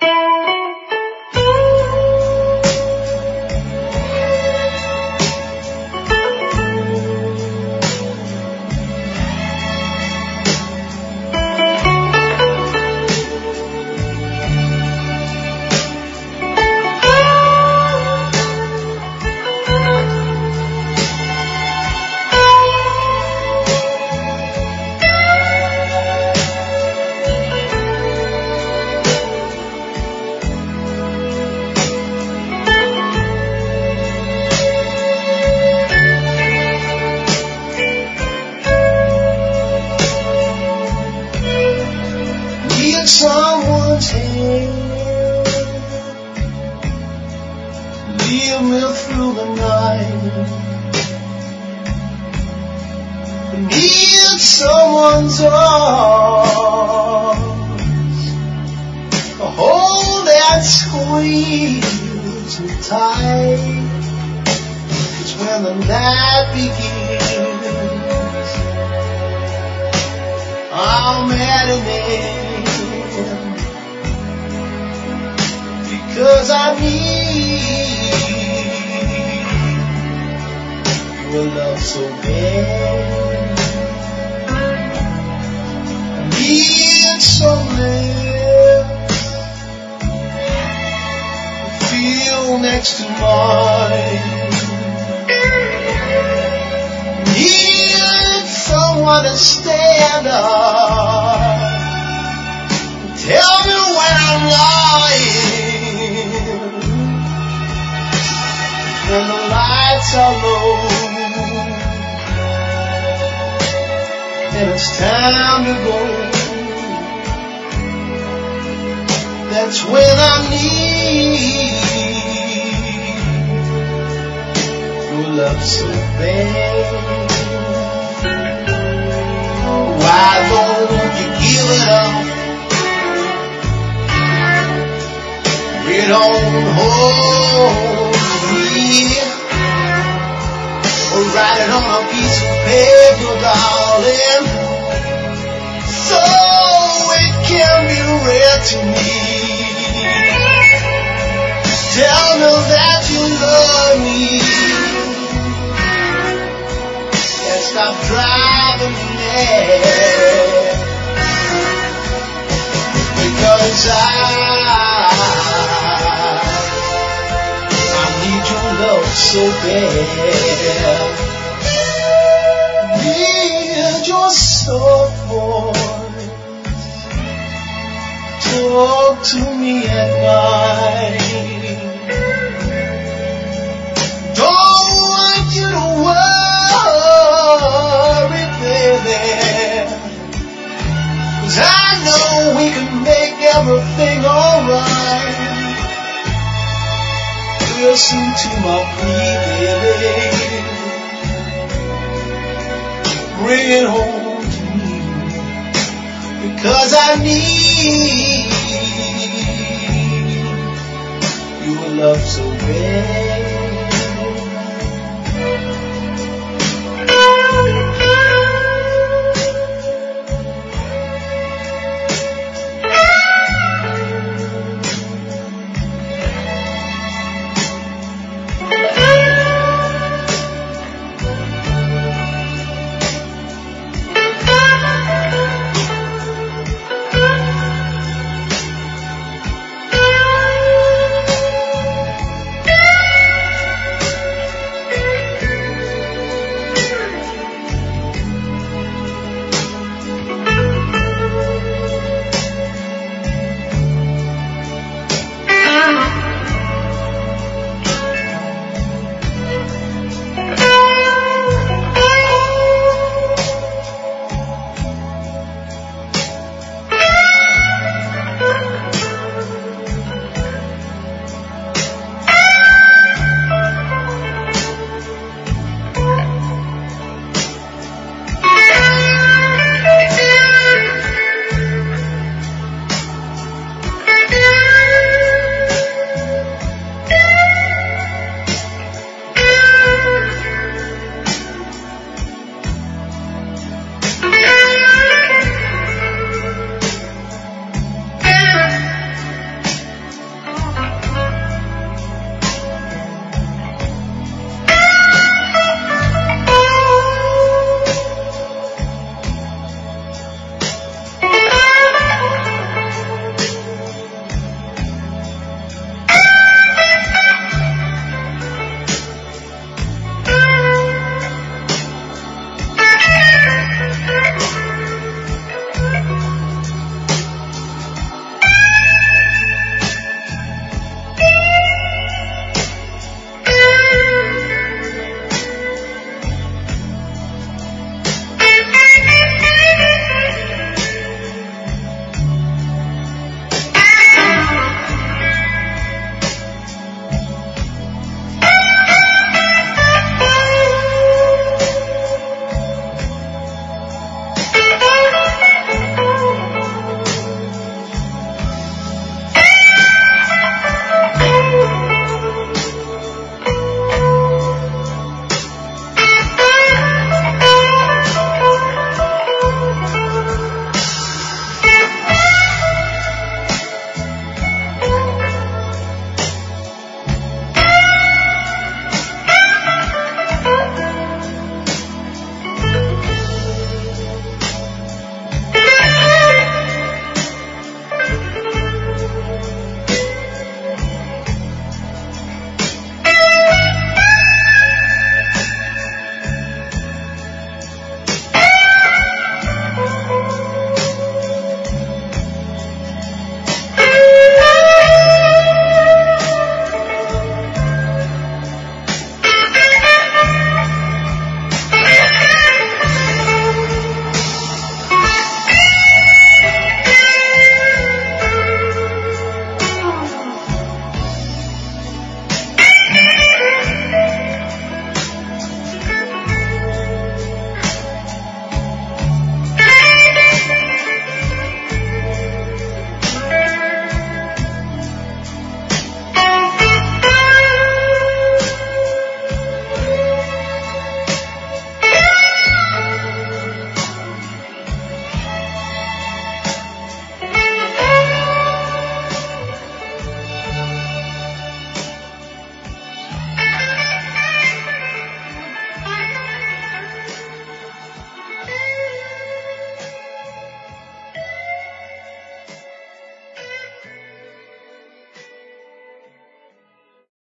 Thank you. someone's hand. Lead me through the night. Need someone's arms. a Hold that squeezes me tight. Cause when the night begins, I'm at an end. so bad. I need somewhere to feel next to mine. Need someone to stand up. time to go. That's when I need your love so bad. Why don't you give it up? You don't hold me. Or write it on a piece of paper, darling. To me. Tell me that you love me. And stop driving me mad. Because I, I need your love so bad. Need your soul. Talk to me at night. Don't want you to worry, baby. Cause I know we can make everything alright. Listen to my plea, baby. Bring it home. to me, Cause I need love so bad.